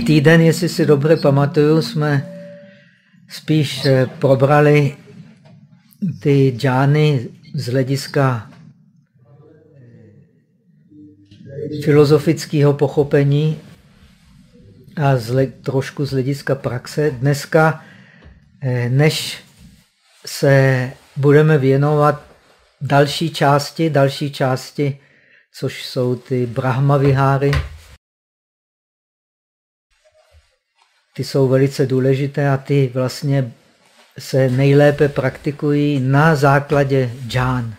Týden, jestli si dobře pamatuju, jsme spíš eh, probrali ty džány z hlediska eh, filozofického pochopení a z, trošku z hlediska praxe. Dneska, eh, než se budeme věnovat další části, další části, což jsou ty Brahma viháry, ty jsou velice důležité a ty vlastně se nejlépe praktikují na základě džán.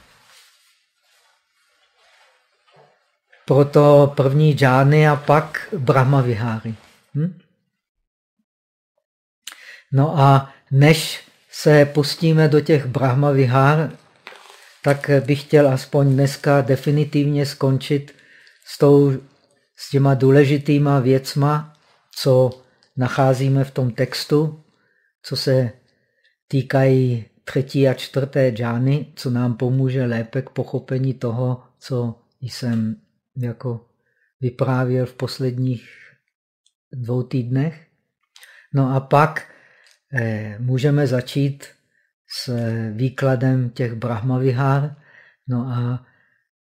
Proto první džány a pak Brahma viháry. Hm? No a než se pustíme do těch Brahma vihár, tak bych chtěl aspoň dneska definitivně skončit s, tou, s těma důležitýma věcma, co nacházíme v tom textu, co se týkají třetí a čtvrté džány, co nám pomůže lépe k pochopení toho, co jsem jako vyprávěl v posledních dvou týdnech. No a pak eh, můžeme začít s výkladem těch Brahmavihár. No a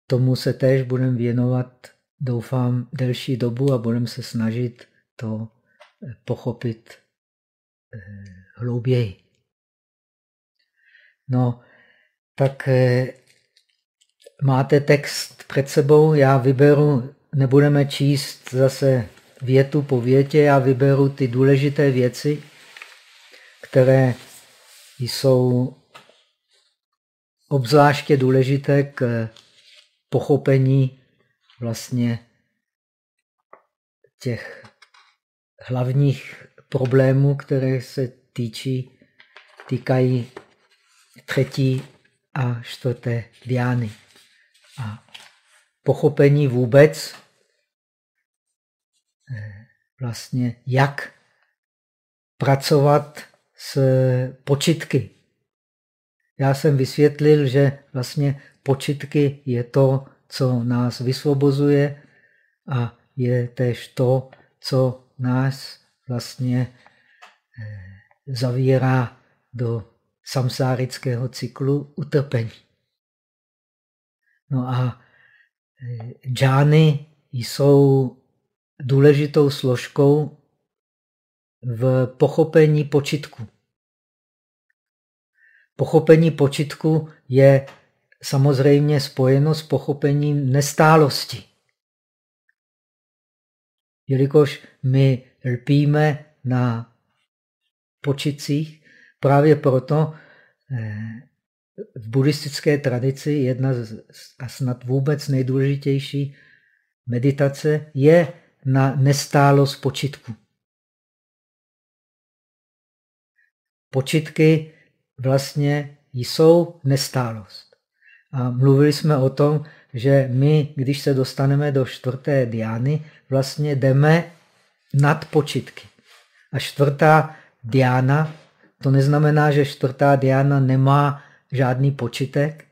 tomu se též budeme věnovat, doufám, delší dobu a budeme se snažit to pochopit eh, hlouběji. No, tak eh, máte text před sebou, já vyberu, nebudeme číst zase větu po větě, já vyberu ty důležité věci, které jsou obzvláště důležité k pochopení vlastně těch hlavních problémů, které se týčí, týkají třetí a čtvrté diány. A pochopení vůbec eh, vlastně, jak pracovat s počitky. Já jsem vysvětlil, že vlastně počitky je to, co nás vysvobozuje a je tež to, co nás vlastně eh, zavírá do samsárického cyklu utrpení. No a eh, džány jsou důležitou složkou v pochopení počitku. Pochopení počitku je samozřejmě spojeno s pochopením nestálosti jelikož my lpíme na počicích, právě proto eh, v buddhistické tradici jedna z, a snad vůbec nejdůležitější meditace je na nestálost počitku. Počitky vlastně jsou nestálost. A mluvili jsme o tom, že my, když se dostaneme do čtvrté diány, vlastně jdeme nad počitky. A čtvrtá diána, to neznamená, že čtvrtá diána nemá žádný počitek.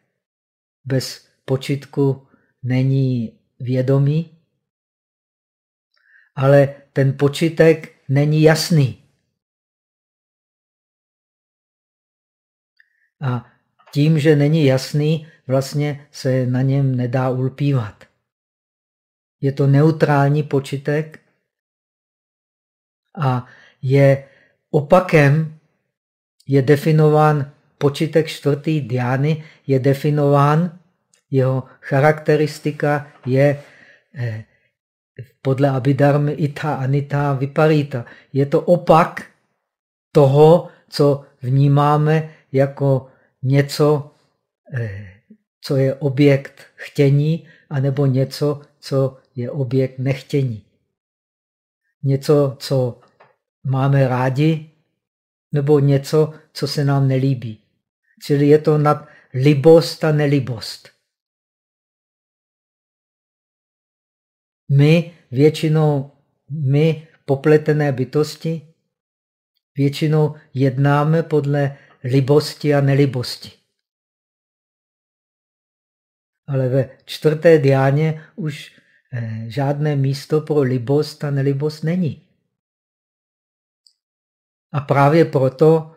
Bez počitku není vědomí, ale ten počitek není jasný. A tím, že není jasný, vlastně se na něm nedá ulpívat. Je to neutrální počitek a je opakem, je definován počitek čtvrtý diány, je definován, jeho charakteristika je eh, podle Abhidharmy ita, anita, viparita. Je to opak toho, co vnímáme jako něco, eh, co je objekt chtění, anebo něco, co je objekt nechtění. Něco, co máme rádi, nebo něco, co se nám nelíbí. Čili je to nad libost a nelibost. My většinou, my popletené bytosti, většinou jednáme podle libosti a nelibosti. Ale ve čtvrté diáně už žádné místo pro libost a nelibost není. A právě proto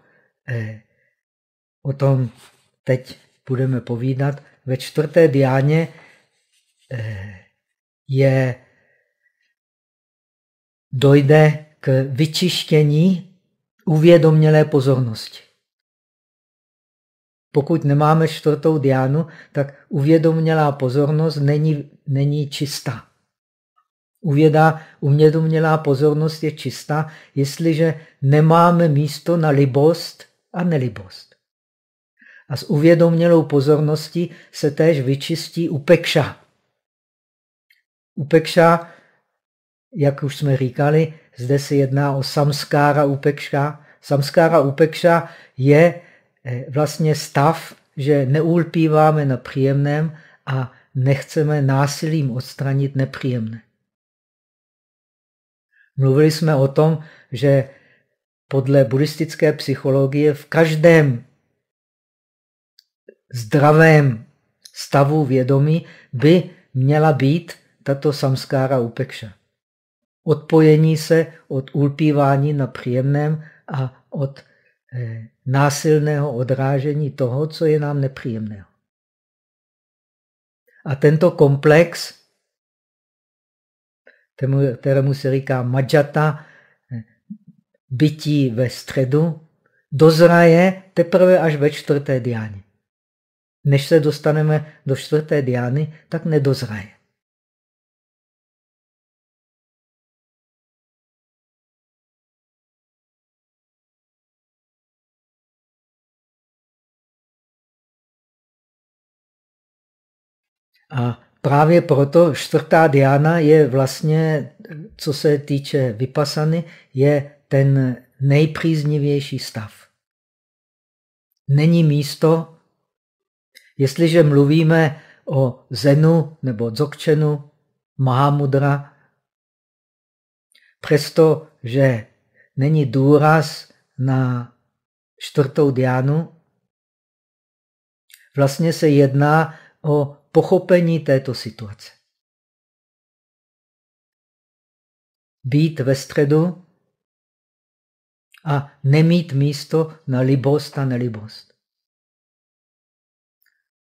eh, o tom teď budeme povídat. Ve čtvrté diáně eh, je, dojde k vyčištění uvědomělé pozornosti. Pokud nemáme čtvrtou diánu, tak uvědomělá pozornost není, není čistá. Uvědá, uvědomělá pozornost je čistá, jestliže nemáme místo na libost a nelibost. A s uvědomělou pozorností se též vyčistí upekša. Upekša, jak už jsme říkali, zde se jedná o samskára upekša. Samskára upekša je vlastně stav, že neulpíváme na příjemném a nechceme násilím odstranit nepříjemné. Mluvili jsme o tom, že podle buddhistické psychologie v každém zdravém stavu vědomí by měla být tato samskára upekša. Odpojení se od ulpívání na příjemném a od eh, násilného odrážení toho, co je nám nepříjemného. A tento komplex, kterému se říká majata, eh, bytí ve středu, dozraje teprve až ve čtvrté diáně. Než se dostaneme do čtvrté diány, tak nedozraje. A právě proto čtvrtá diána je vlastně, co se týče vypasany, je ten nejpříznivější stav. Není místo Jestliže mluvíme o Zenu nebo Dzogčenu, Mahamudra, přesto, že není důraz na čtvrtou diánu, vlastně se jedná o pochopení této situace. Být ve středu a nemít místo na libost a nelibost.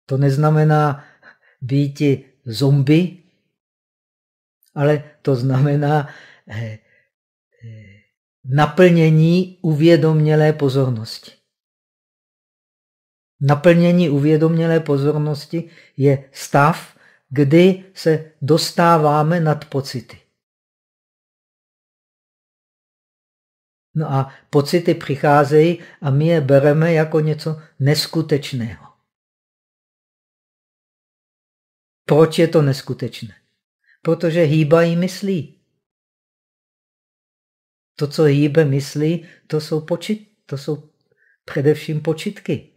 To neznamená být zombie, ale to znamená eh, eh, naplnění uvědomělé pozornosti. Naplnění uvědomělé pozornosti je stav, kdy se dostáváme nad pocity. No a pocity přicházejí a my je bereme jako něco neskutečného. Proč je to neskutečné? Protože hýbají myslí. To, co hýbe myslí, to jsou, počit, to jsou především počitky.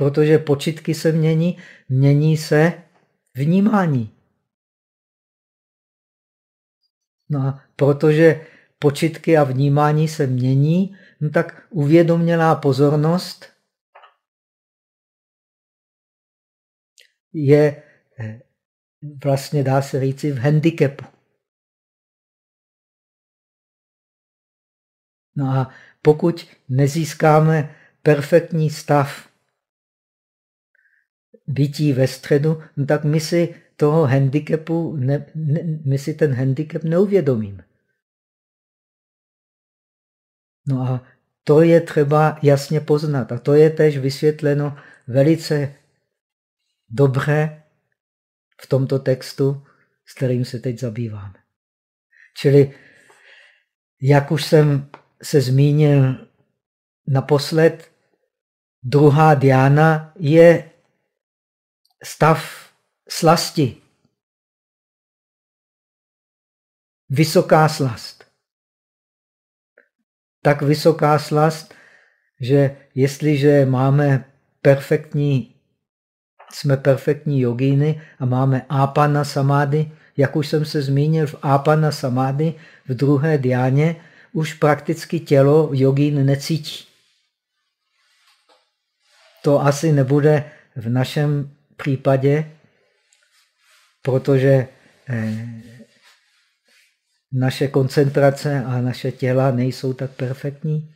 Protože počitky se mění, mění se vnímání. No a protože počitky a vnímání se mění, no tak uvědomělá pozornost je eh, vlastně, dá se říci, v handicapu. No a pokud nezískáme perfektní stav bytí ve středu, no tak my si toho handicapu, ne, ne, my si ten handicap neuvědomíme. No a to je třeba jasně poznat. A to je tež vysvětleno velice dobře v tomto textu, s kterým se teď zabýváme. Čili, jak už jsem se zmínil naposled, druhá diána je stav slasti. Vysoká slast. Tak vysoká slast, že jestliže máme perfektní jsme perfektní jogíny a máme ápana samády. Jak už jsem se zmínil, v ápana samády v druhé diáně už prakticky tělo jogín necítí. To asi nebude v našem případě, protože eh, naše koncentrace a naše těla nejsou tak perfektní.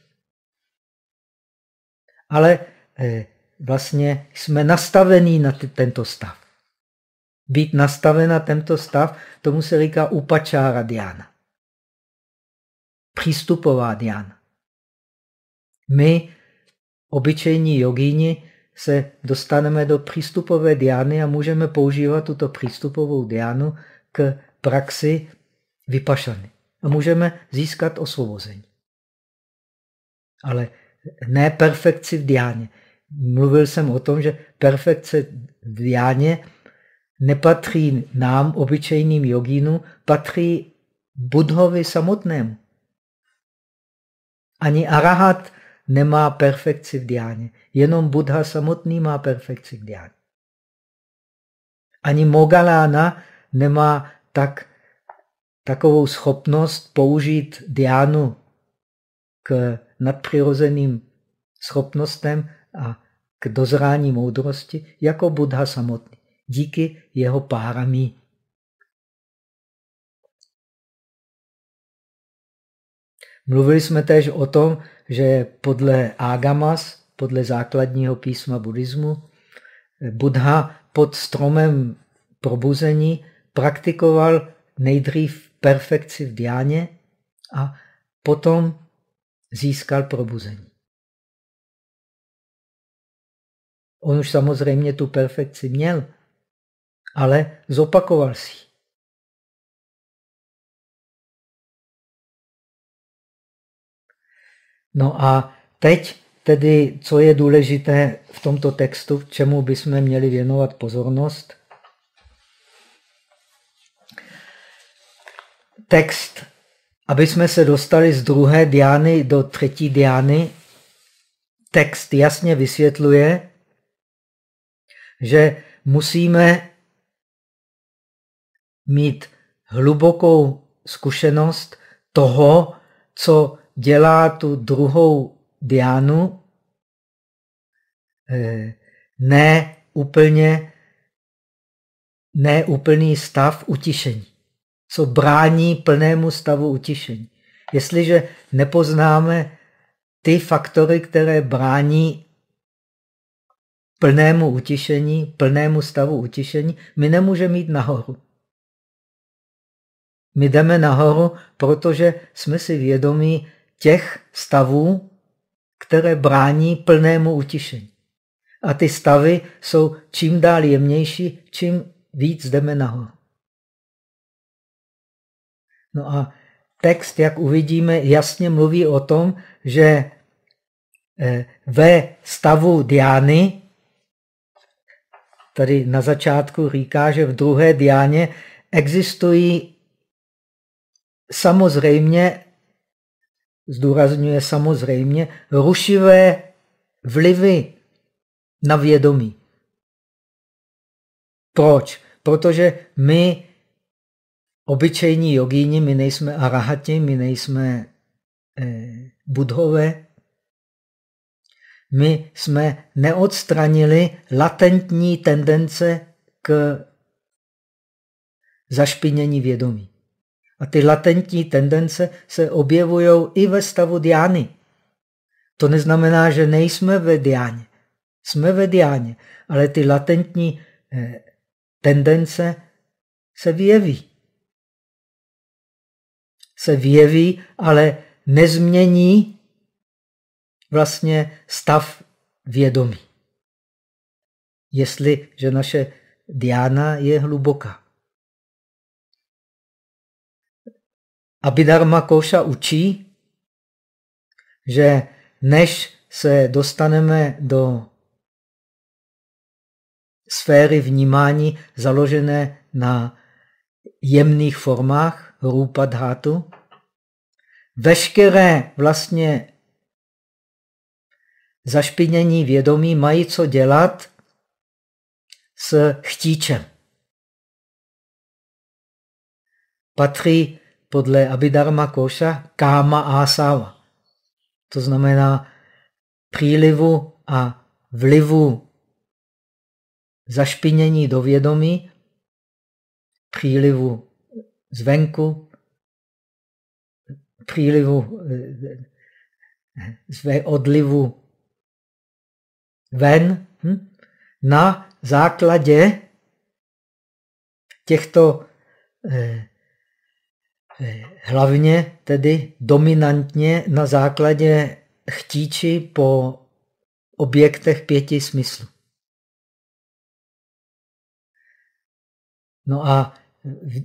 Ale eh, vlastně jsme nastavení na tento stav. Být nastaven na tento stav, tomu se říká upačára diana. Přístupová diana. My, obyčejní jogíni, se dostaneme do přístupové diány a můžeme používat tuto přístupovou diánu k praxi vypašany. A můžeme získat osvobození. Ale ne perfekci v diáně. Mluvil jsem o tom, že perfekce v diáně nepatří nám, obyčejným jogínům, patří Budhovi samotnému. Ani arahat nemá perfekci v diáně. Jenom Buddha samotný má perfekci v diáně. Ani Mogalána nemá tak, takovou schopnost použít diánu k nadpřirozeným schopnostem a k dozrání moudrosti jako Buddha samotný. Díky jeho páramí. Mluvili jsme též o tom, že podle Agamas, podle základního písma buddhismu, Buddha pod stromem probuzení praktikoval nejdřív perfekci v diáně a potom získal probuzení. On už samozřejmě tu perfekci měl, ale zopakoval si. No a teď tedy, co je důležité v tomto textu, čemu bychom měli věnovat pozornost. Text, aby jsme se dostali z druhé diány do třetí diány, text jasně vysvětluje, že musíme mít hlubokou zkušenost toho, co dělá tu druhou diánu, eh, ne úplně neúplný stav utišení, co brání plnému stavu utišení. Jestliže nepoznáme ty faktory, které brání plnému utišení, plnému stavu utišení, my nemůžeme jít nahoru. My jdeme nahoru, protože jsme si vědomí těch stavů, které brání plnému utišení. A ty stavy jsou čím dál jemnější, čím víc jdeme nahoru. No a text, jak uvidíme, jasně mluví o tom, že eh, ve stavu diány, tady na začátku říká, že v druhé diáně existují samozřejmě zdůrazňuje samozřejmě, rušivé vlivy na vědomí. Proč? Protože my, obyčejní jogíni, my nejsme arahati, my nejsme eh, budhové, my jsme neodstranili latentní tendence k zašpinění vědomí. A ty latentní tendence se objevují i ve stavu diány. To neznamená, že nejsme ve diáně. Jsme ve diáně, ale ty latentní eh, tendence se vyjeví. Se vyjeví, ale nezmění vlastně stav vědomí. Jestliže naše diána je hluboká. Abhidharma Koša učí, že než se dostaneme do sféry vnímání založené na jemných formách rupa dhatu, veškeré vlastně zašpinění vědomí mají co dělat s chtíčem. Patří podle Abhidharma Koša káma asava. To znamená přílivu a vlivu zašpinění do vědomí přílivu zvenku, přílivu odlivu ven hm? na základě těchto eh, hlavně tedy dominantně na základě chtíči po objektech pěti smyslů. No a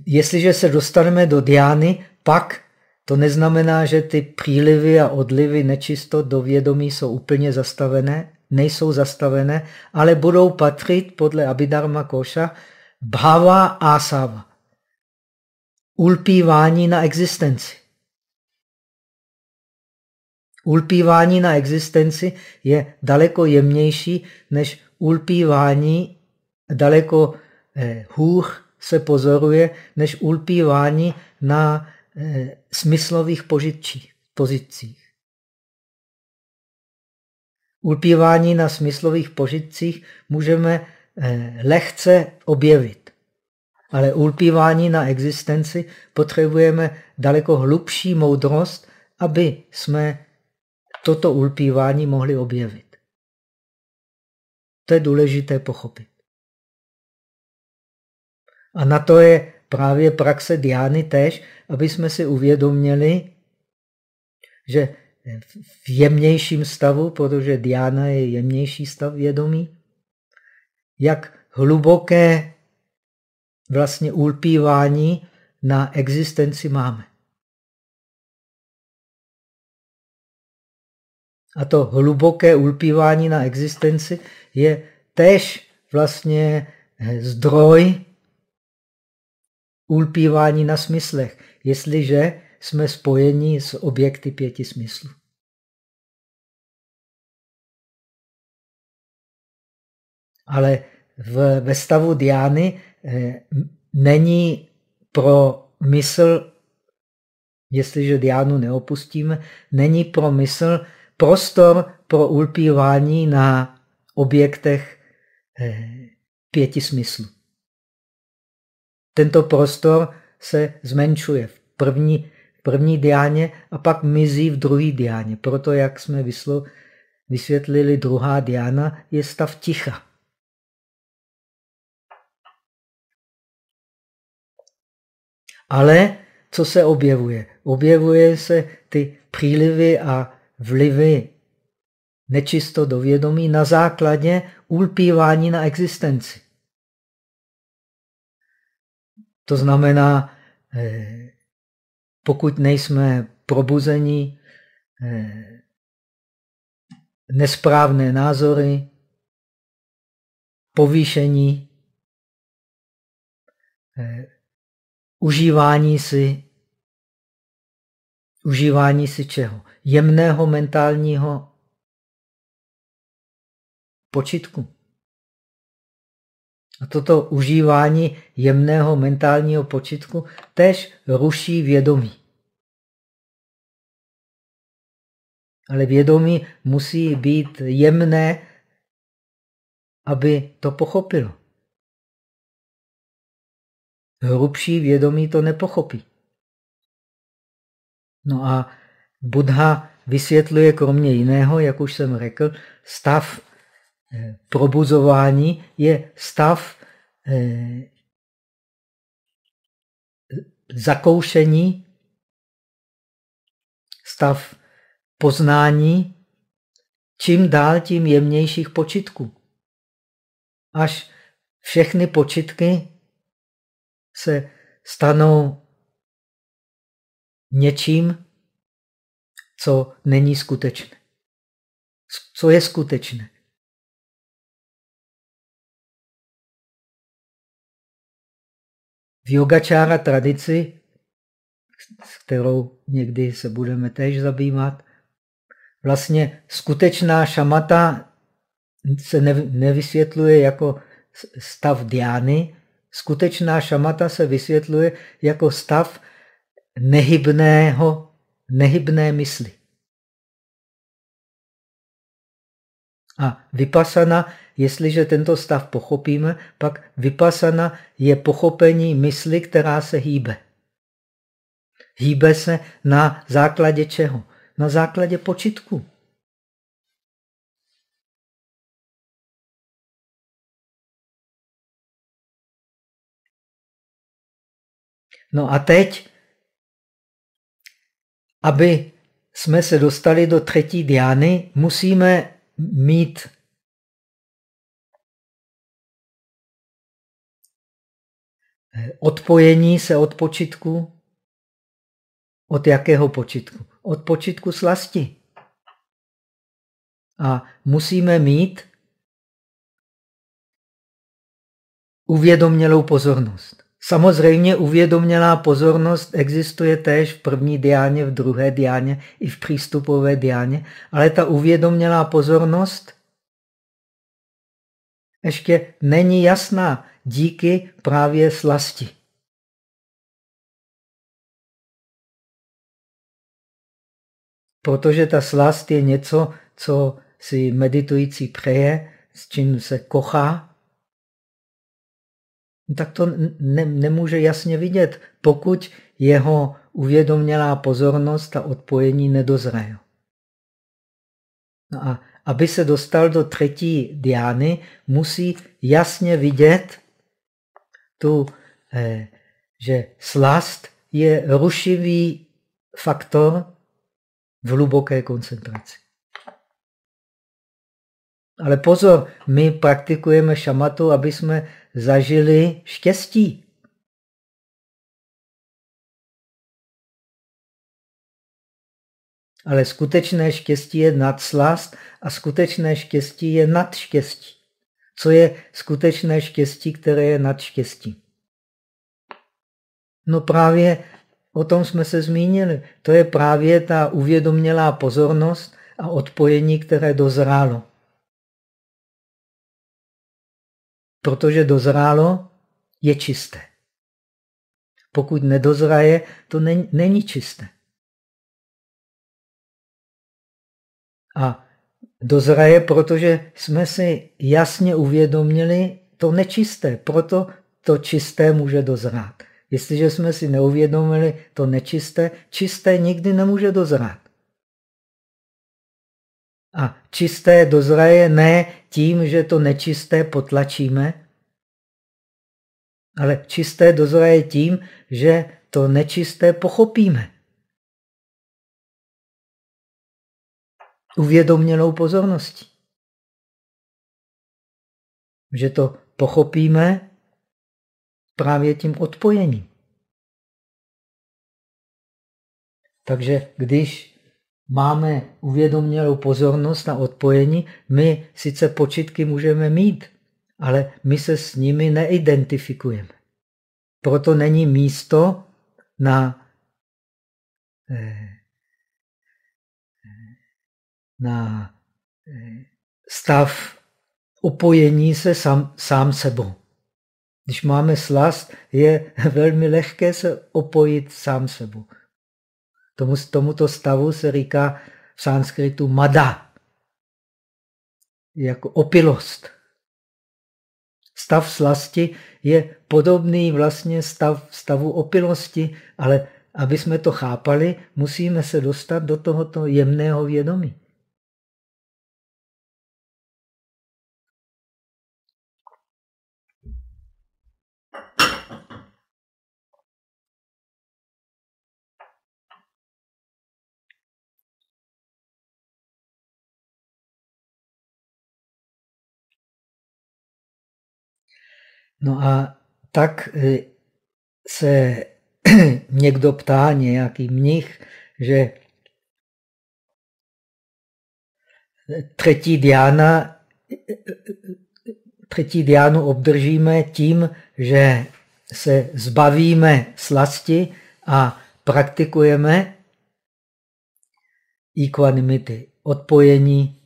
jestliže se dostaneme do diány, pak to neznamená, že ty přílivy a odlivy nečistot do vědomí jsou úplně zastavené, nejsou zastavené, ale budou patřit podle Abhidharma Koša bhava asava. Ulpívání na existenci. Ulpívání na existenci je daleko jemnější než ulpívání, daleko eh, hůř se pozoruje, než ulpívání na eh, smyslových pozicích. Ulpívání na smyslových požitcích můžeme eh, lehce objevit. Ale ulpívání na existenci potřebujeme daleko hlubší moudrost, aby jsme toto ulpívání mohli objevit. To je důležité pochopit. A na to je právě praxe diány tež, aby jsme si uvědomili, že v jemnějším stavu, protože diána je jemnější stav vědomí, jak hluboké vlastně ulpívání na existenci máme. A to hluboké ulpívání na existenci je též vlastně zdroj ulpívání na smyslech, jestliže jsme spojeni s objekty pěti smyslů. Ale v, ve stavu diány eh, není pro mysl, jestliže diánu neopustíme, není pro mysl prostor pro ulpívání na objektech eh, pěti smyslů. Tento prostor se zmenšuje v první, v první diáně a pak mizí v druhé diáně. Proto, jak jsme vysvětlili, druhá diána je stav ticha. Ale co se objevuje? Objevuje se ty přílivy a vlivy nečisto do vědomí na základě ulpívání na existenci. To znamená, eh, pokud nejsme probuzení, eh, nesprávné názory, povýšení, eh, užívání si, užívání si čeho? Jemného mentálního počitku. A toto užívání jemného mentálního počitku tež ruší vědomí. Ale vědomí musí být jemné, aby to pochopilo. Hrubší vědomí to nepochopí. No a Buddha vysvětluje kromě jiného, jak už jsem řekl, stav Eh, probuzování je stav eh, zakoušení, stav poznání, čím dál tím jemnějších počitků. Až všechny počitky se stanou něčím, co není skutečné. Co je skutečné? v yogačára tradici, s kterou někdy se budeme též zabývat, vlastně skutečná šamata se nevysvětluje jako stav diány, skutečná šamata se vysvětluje jako stav nehybného, nehybné mysli. A vypasana, jestliže tento stav pochopíme, pak vypasana je pochopení mysli, která se hýbe. Hýbe se na základě čeho? Na základě počitku. No a teď, aby jsme se dostali do třetí diány, musíme mít odpojení se od počitku. Od jakého počitku? Od počitku slasti. A musíme mít uvědomělou pozornost. Samozřejmě uvědomělá pozornost existuje též v první diáně, v druhé diáně i v přístupové diáně, ale ta uvědomělá pozornost ještě není jasná díky právě slasti. Protože ta slast je něco, co si meditující přeje, s čím se kochá, tak to ne, nemůže jasně vidět, pokud jeho uvědomělá pozornost a odpojení nedozrají. No a aby se dostal do třetí diány, musí jasně vidět tu, eh, že slast je rušivý faktor v hluboké koncentraci. Ale pozor, my praktikujeme šamatu, aby jsme zažili štěstí. Ale skutečné štěstí je nad slast a skutečné štěstí je nad štěstí. Co je skutečné štěstí, které je nad štěstí? No právě o tom jsme se zmínili. To je právě ta uvědomělá pozornost a odpojení, které dozrálo. Protože dozrálo, je čisté. Pokud nedozraje, to není, čisté. A dozraje, protože jsme si jasně uvědomili to nečisté. Proto to čisté může dozrát. Jestliže jsme si neuvědomili to nečisté, čisté nikdy nemůže dozrát. A čisté dozraje ne tím, že to nečisté potlačíme, ale čisté dozraje tím, že to nečisté pochopíme. Uvědoměnou pozorností. Že to pochopíme právě tím odpojením. Takže když máme uvědomělou pozornost na odpojení, my sice počitky můžeme mít, ale my se s nimi neidentifikujeme. Proto není místo na, eh, na eh, stav upojení se sám, sám sebou. Když máme slast, je velmi lehké se opojit sám sebou. Tomu, tomuto stavu se říká v sanskritu mada, jako opilost. Stav slasti je podobný vlastně stav, stavu opilosti, ale aby jsme to chápali, musíme se dostat do tohoto jemného vědomí. No a tak e, se někdo ptá, nějaký mnich, že třetí diána, třetí diánu obdržíme tím, že se zbavíme slasti a praktikujeme equanimity, odpojení,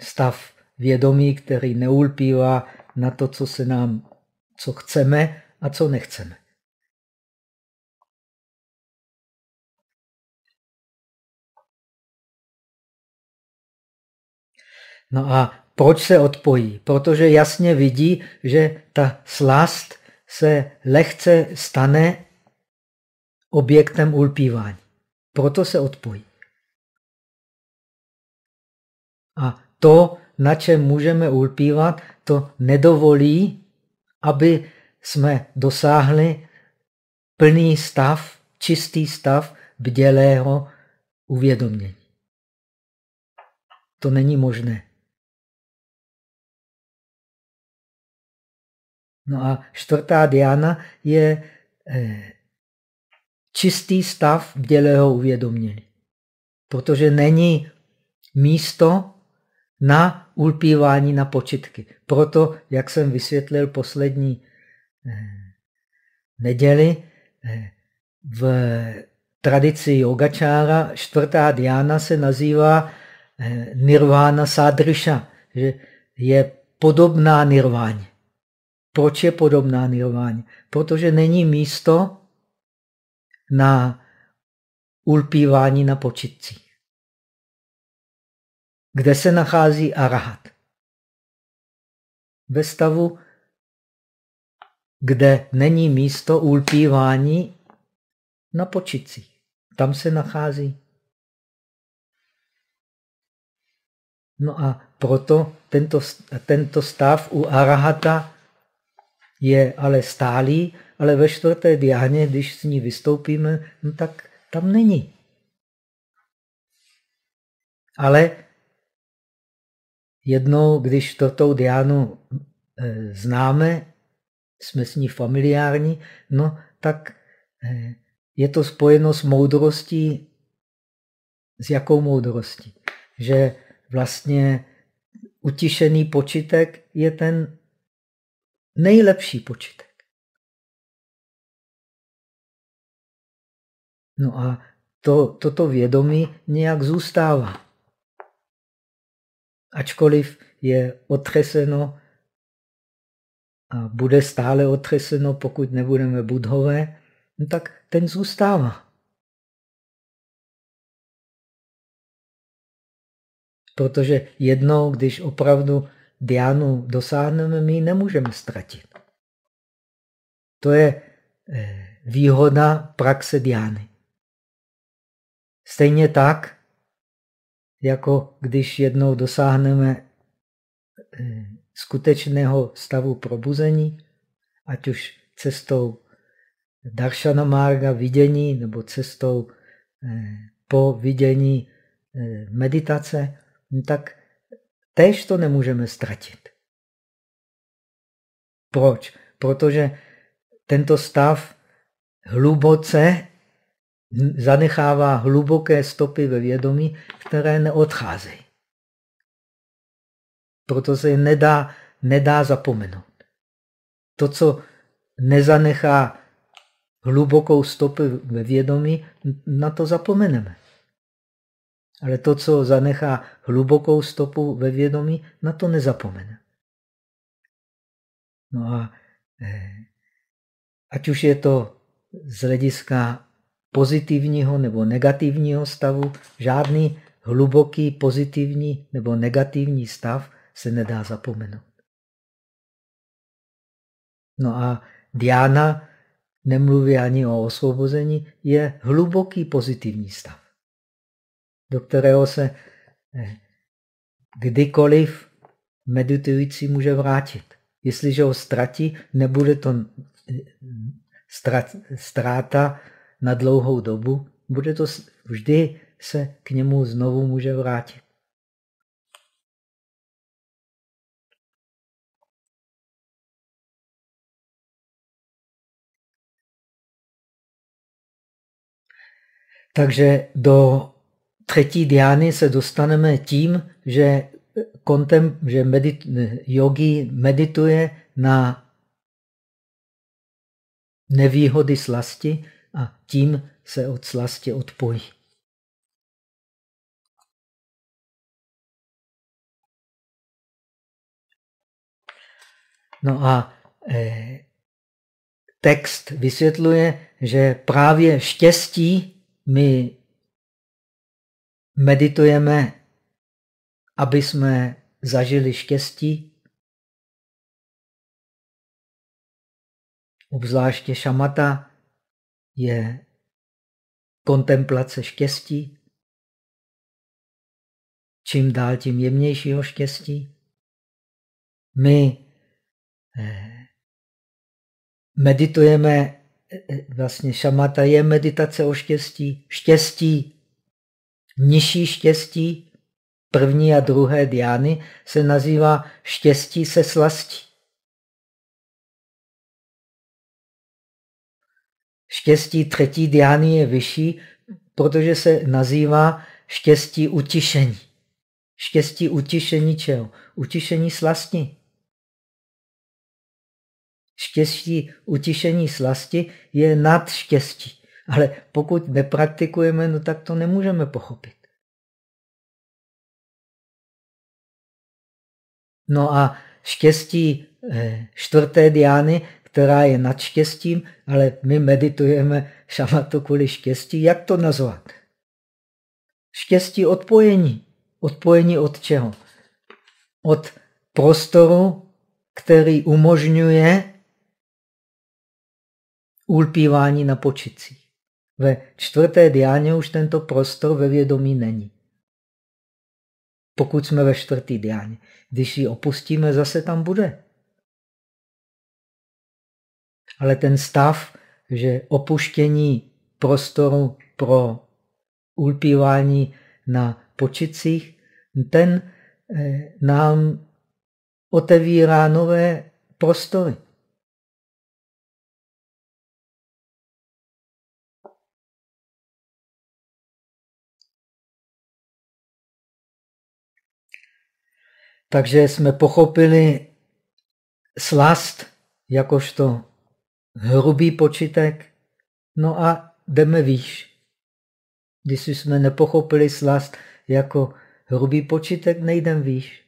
stav vědomí, který neulpívá na to, co se nám, co chceme a co nechceme. No a proč se odpojí? Protože jasně vidí, že ta slast se lehce stane objektem ulpívání. Proto se odpojí. A to, na čem můžeme ulpívat, to nedovolí, aby jsme dosáhli plný stav, čistý stav bdělého uvědomění. To není možné. No a čtvrtá diana je eh, čistý stav bdělého uvědomění. Protože není místo na ulpívání na počitky. Proto, jak jsem vysvětlil poslední eh, neděli, eh, v tradici yogačára čtvrtá diana se nazývá eh, nirvana sadrisha, že je podobná nirváně. Proč je podobná nirváně? Protože není místo na ulpívání na počitcích. Kde se nachází arahat? Ve stavu, kde není místo ulpívání na počitcích. Tam se nachází. No a proto tento, tento stav u arahata je ale stálý, ale ve čtvrté diáně, když s ní vystoupíme, no tak tam není. Ale jednou, když čtvrtou diánu e, známe, jsme s ní familiární, no tak e, je to spojeno s moudrostí. S jakou moudrostí? Že vlastně utišený počitek je ten nejlepší počitek. No a to, toto vědomí nějak zůstává. Ačkoliv je otřeseno a bude stále otřeseno, pokud nebudeme budhové, no tak ten zůstává. Protože jednou, když opravdu diánu dosáhneme, my nemůžeme ztratit. To je eh, výhoda praxe diány. Stejně tak, jako když jednou dosáhneme eh, skutečného stavu probuzení, ať už cestou daršana marga, vidění, nebo cestou eh, po vidění meditace, tak Tež to nemůžeme ztratit. Proč? Protože tento stav hluboce zanechává hluboké stopy ve vědomí, které neodcházejí. Proto se je nedá, nedá zapomenout. To, co nezanechá hlubokou stopu ve vědomí, na to zapomeneme. Ale to, co zanechá hlubokou stopu ve vědomí, na to nezapomene. No a eh, ať už je to z hlediska pozitivního nebo negativního stavu, žádný hluboký pozitivní nebo negativní stav se nedá zapomenout. No a Diana, nemluví ani o osvobození, je hluboký pozitivní stav do kterého se eh, kdykoliv meditující může vrátit. Jestliže ho ztratí, nebude to eh, ztráta na dlouhou dobu, bude to vždy se k němu znovu může vrátit. Takže do třetí diány se dostaneme tím, že, kontem, že medit, yogi medituje na nevýhody slasti a tím se od slasti odpojí. No a eh, text vysvětluje, že právě štěstí my meditujeme, aby jsme zažili štěstí, obzvláště šamata je kontemplace štěstí, čím dál tím jemnějšího štěstí. My eh, meditujeme, eh, vlastně šamata je meditace o štěstí, štěstí, nižší štěstí, první a druhé diány se nazývá štěstí se slastí. Štěstí třetí diány je vyšší, protože se nazývá štěstí utišení. Štěstí utišení čeho? Utišení slasti. Štěstí utišení slasti je nad štěstí. Ale pokud nepraktikujeme, no tak to nemůžeme pochopit. No a štěstí eh, čtvrté diány, která je nad štěstím, ale my meditujeme šamatu kvůli štěstí. Jak to nazvat? Štěstí odpojení. Odpojení od čeho? Od prostoru, který umožňuje ulpívání na počicích. Ve čtvrté diáně už tento prostor ve vědomí není. Pokud jsme ve čtvrtý diáně. Když ji opustíme, zase tam bude. Ale ten stav, že opuštění prostoru pro ulpívání na počicích, ten eh, nám otevírá nové prostory. Takže jsme pochopili slast jakožto hrubý počitek, no a jdeme výš. Když jsme nepochopili slast jako hrubý počitek, nejdem výš.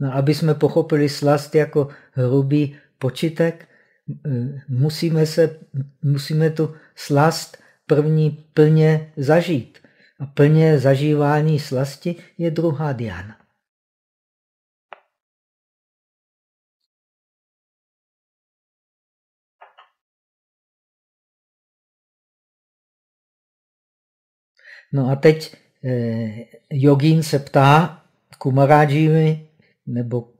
No, aby jsme pochopili slast jako hrubý počitek, musíme, se, musíme tu slast první plně zažít. A plně zažívání slasti je druhá diana. No a teď eh, jogín se ptá Kumaráživi, nebo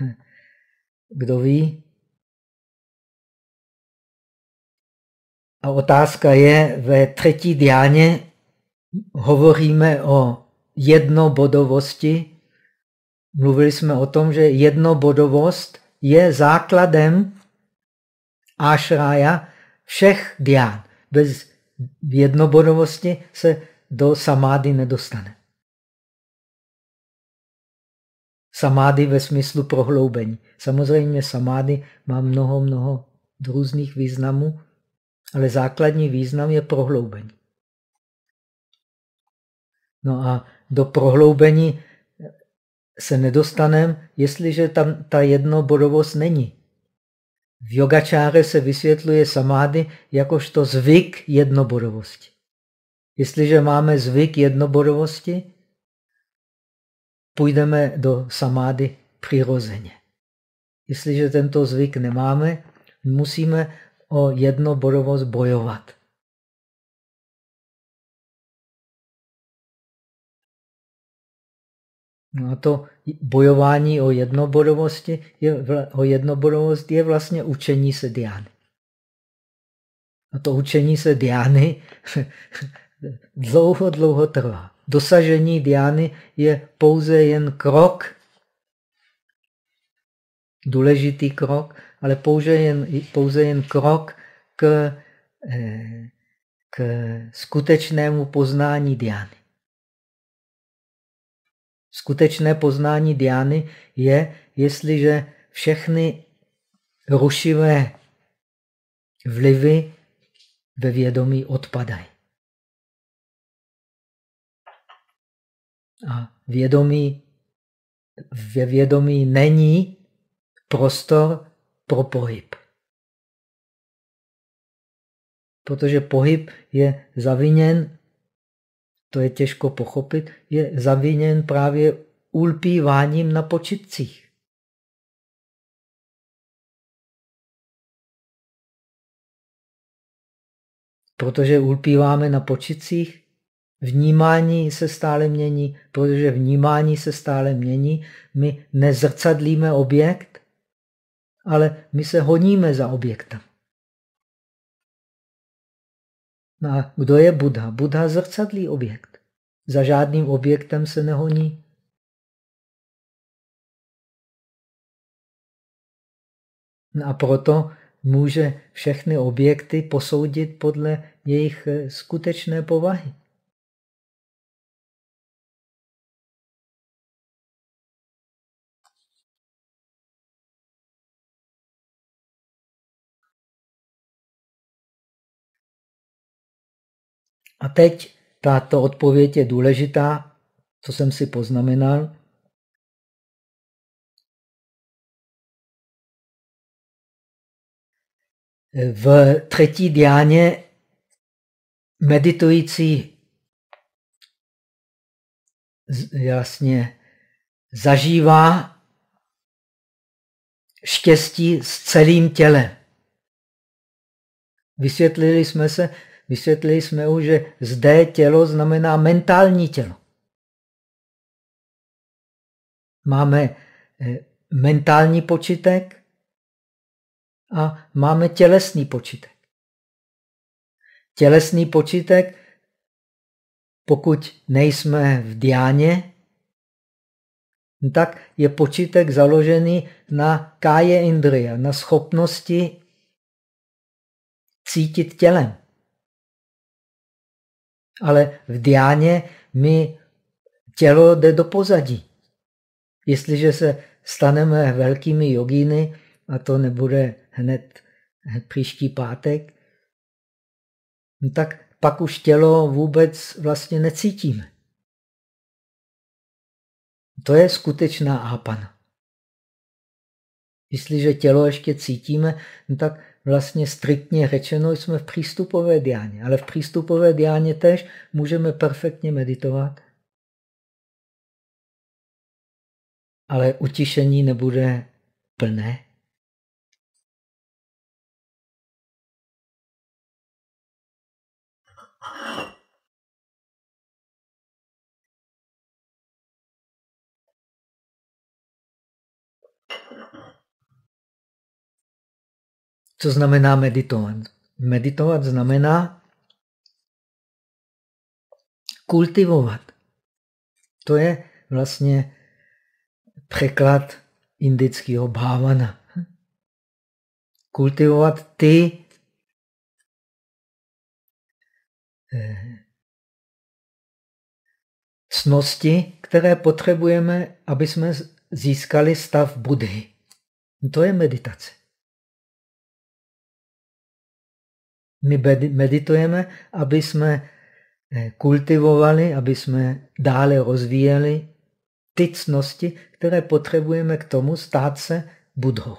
kdo ví. A otázka je, ve třetí diáně hovoříme o jednobodovosti. Mluvili jsme o tom, že jednobodovost je základem ášrája všech dián. Bez jednobodovosti se do samády nedostane. Samády ve smyslu prohloubení. Samozřejmě samády má mnoho, mnoho různých významů, ale základní význam je prohloubení. No a do prohloubení se nedostaneme, jestliže tam ta jednobodovost není. V yogačáre se vysvětluje samády jakožto zvyk jednobodovosti. Jestliže máme zvyk jednobodovosti, půjdeme do samády přirozeně. Jestliže tento zvyk nemáme, musíme o jednobodovost bojovat. No a to bojování o jednobodovosti je, o jednobodovost je vlastně učení se diány. A to učení se diány dlouho, dlouho trvá. Dosažení diány je pouze jen krok, důležitý krok, ale pouze jen, pouze jen krok k, eh, k skutečnému poznání diány. Skutečné poznání diány je, jestliže všechny rušivé vlivy ve vědomí odpadají. A vědomí, ve vědomí není prostor pro pohyb. Protože pohyb je zaviněn to je těžko pochopit, je zaviněn právě ulpíváním na počitcích. Protože ulpíváme na počitcích, vnímání se stále mění, protože vnímání se stále mění, my nezrcadlíme objekt, ale my se honíme za objektem. No a kdo je Buddha? Buddha zrcadlí objekt. Za žádným objektem se nehoní. No a proto může všechny objekty posoudit podle jejich eh, skutečné povahy. A teď tato odpověď je důležitá, co jsem si poznamenal. V třetí diáně meditující jasně zažívá štěstí s celým tělem. Vysvětlili jsme se, Vysvětlili jsme už, že zde tělo znamená mentální tělo. Máme eh, mentální počitek a máme tělesný počitek. Tělesný počitek, pokud nejsme v diáně, tak je počitek založený na káje indria, na schopnosti cítit tělem. Ale v diáně mi tělo jde do pozadí. Jestliže se staneme velkými jogíny, a to nebude hned příští pátek, tak pak už tělo vůbec vlastně necítíme. To je skutečná ápana. Jestliže tělo ještě cítíme, tak vlastně striktně řečeno jsme v přístupové diáně, ale v přístupové diáně tež můžeme perfektně meditovat. Ale utišení nebude plné. Co znamená meditovat? Meditovat znamená kultivovat. To je vlastně překlad indického bhavana. Kultivovat ty eh, snosti, které potřebujeme, aby jsme získali stav Budhy. To je meditace. My meditujeme, aby jsme eh, kultivovali, aby jsme dále rozvíjeli ty cnosti, které potřebujeme k tomu stát se budhou.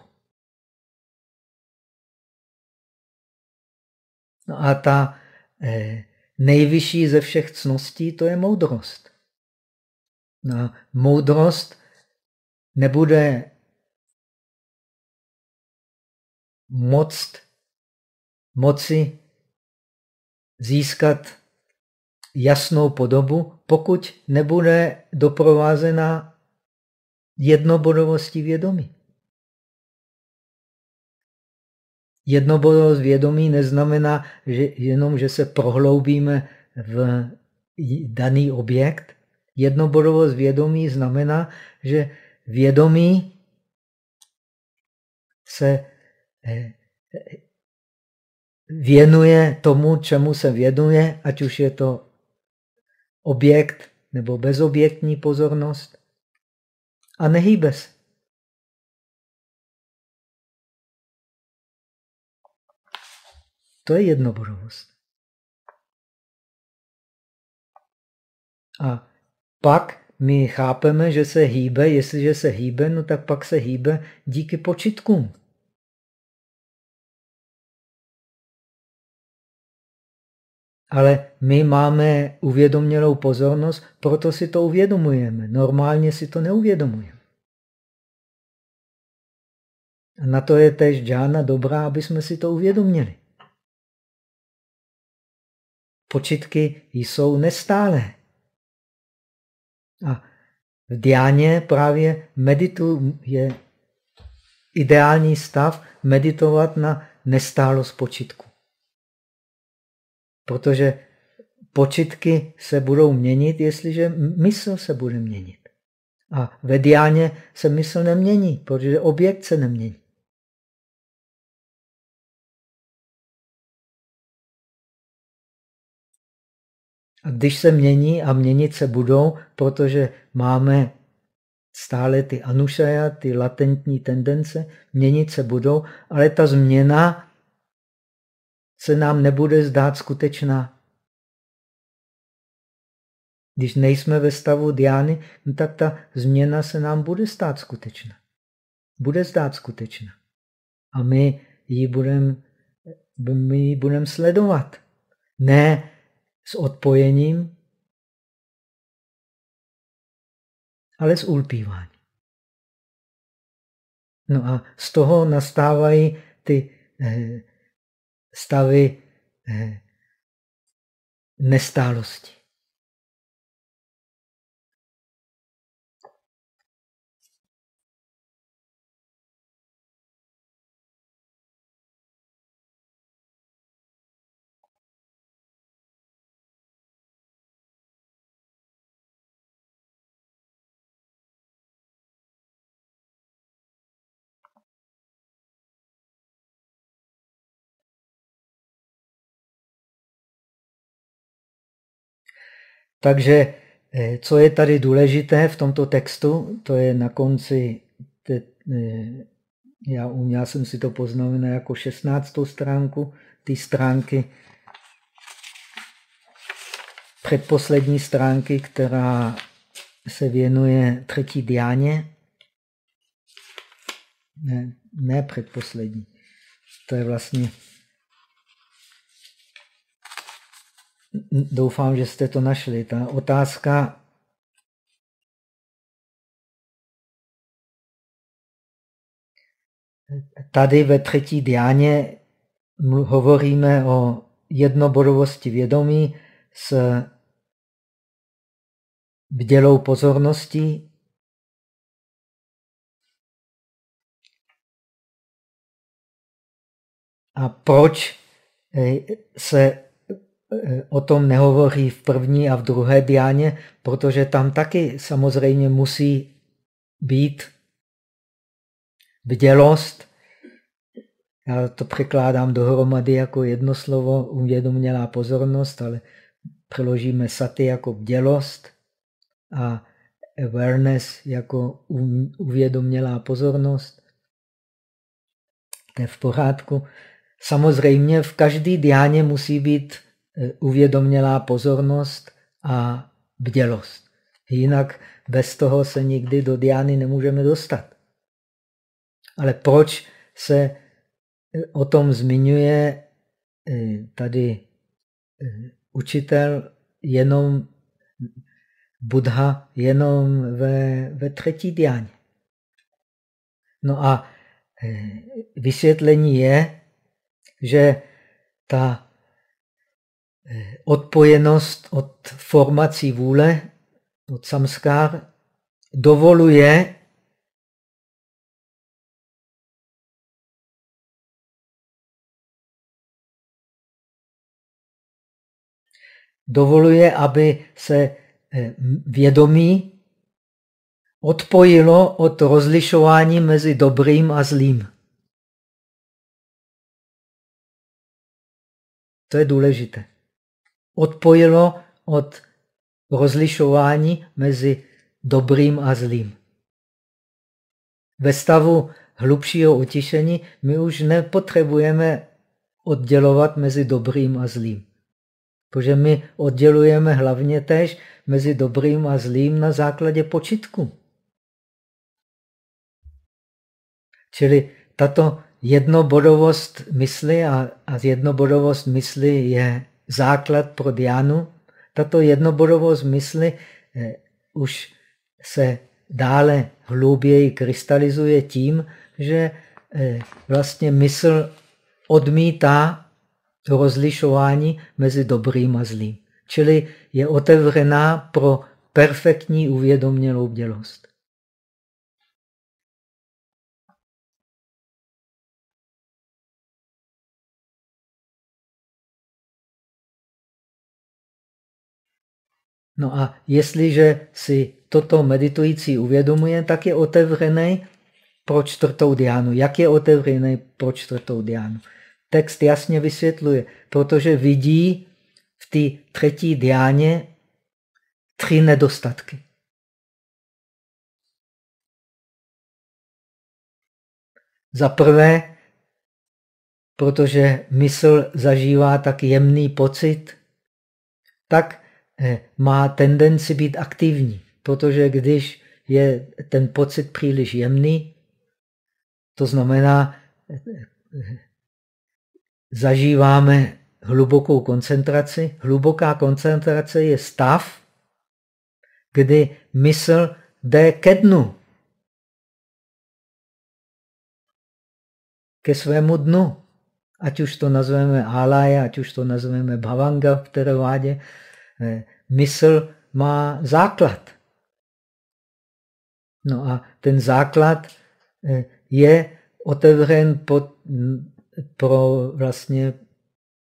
No a ta eh, nejvyšší ze všech cností, to je moudrost. No, moudrost nebude moct moci získat jasnou podobu, pokud nebude doprovázena jednobodovostí vědomí. Jednobodovost vědomí neznamená že jenom, že se prohloubíme v daný objekt. Jednobodovost vědomí znamená, že vědomí se eh, věnuje tomu, čemu se věnuje, ať už je to objekt nebo bezobjektní pozornost a nehýbe se. To je jednobodovost. A pak my chápeme, že se hýbe, jestliže se hýbe, no tak pak se hýbe díky počitkům. Ale my máme uvědomělou pozornost, proto si to uvědomujeme. Normálně si to neuvědomujeme. A na to je tež džána dobrá, aby jsme si to uvědomili. Počitky jsou nestálé. A v diáně právě meditu je ideální stav meditovat na nestálost počitku. Protože počitky se budou měnit, jestliže mysl se bude měnit. A ve diáně se mysl nemění, protože objekt se nemění. A když se mění a měnit se budou, protože máme stále ty anušaja, ty latentní tendence, měnit se budou, ale ta změna se nám nebude zdát skutečná. Když nejsme ve stavu diány, no tak ta změna se nám bude stát skutečná. Bude zdát skutečná. A my ji budeme my budem sledovat. Ne s odpojením, ale s ulpíváním. No a z toho nastávají ty eh, stavy eh, nestálosti. Takže eh, co je tady důležité v tomto textu, to je na konci, te, eh, já, já jsem si to poznamenal jako 16. stránku, ty stránky, předposlední stránky, která se věnuje třetí diáně. Ne, ne předposlední. To je vlastně Doufám, že jste to našli. Ta otázka tady ve třetí diáně hovoříme o jednobodovosti vědomí s bdělou pozorností. A proč se o tom nehovoří v první a v druhé diáně, protože tam taky samozřejmě musí být bdělost. Já to překládám dohromady jako jedno slovo, uvědomělá pozornost, ale přeložíme saty jako bdělost a awareness jako uvědomělá pozornost. To je v pořádku. Samozřejmě v každé diáně musí být uvědomělá pozornost a bdělost. Jinak bez toho se nikdy do diány nemůžeme dostat. Ale proč se eh, o tom zmiňuje eh, tady učitel jenom Buddha jenom ve, ve třetí diáně. No a vysvětlení je, že ta Eh, odpojenost od formací vůle, od samskár, dovoluje dovoluje, aby se eh, vědomí odpojilo od rozlišování mezi dobrým a zlým. To je důležité odpojilo od rozlišování mezi dobrým a zlým. Ve stavu hlubšího utišení my už nepotřebujeme oddělovat mezi dobrým a zlým. Protože my oddělujeme hlavně tež mezi dobrým a zlým na základě počitku. Čili tato jednobodovost mysli a, a jednobodovost mysli je základ pro diánu. Tato jednobodovost mysli eh, už se dále hlouběji krystalizuje tím, že eh, vlastně mysl odmítá rozlišování mezi dobrým a zlým. Čili je otevřená pro perfektní uvědomělou bdělost. No a jestliže si toto meditující uvědomuje, tak je otevřený pro čtvrtou diánu. Jak je otevřený pro čtvrtou diánu? Text jasně vysvětluje, protože vidí v té třetí diáně tři nedostatky. Za prvé, protože mysl zažívá tak jemný pocit, tak má tendenci být aktivní. Protože když je ten pocit příliš jemný, to znamená, zažíváme hlubokou koncentraci. Hluboká koncentrace je stav, kdy mysl jde ke dnu. Ke svému dnu. Ať už to nazveme alaya, ať už to nazveme bhavanga v teravádě, eh, mysl má základ. No a ten základ eh, je otevřen pod, pro vlastně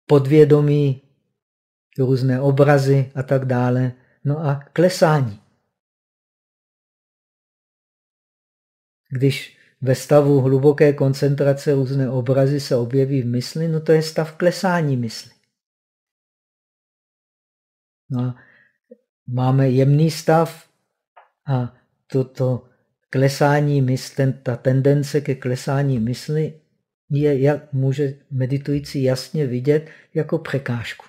podvědomí, různé obrazy a tak dále. No a klesání. Když ve stavu hluboké koncentrace různé obrazy se objeví v mysli, no to je stav klesání mysli. No a máme jemný stav a toto klesání mysli, ta tendence ke klesání mysli je, jak může meditující jasně vidět jako překážku.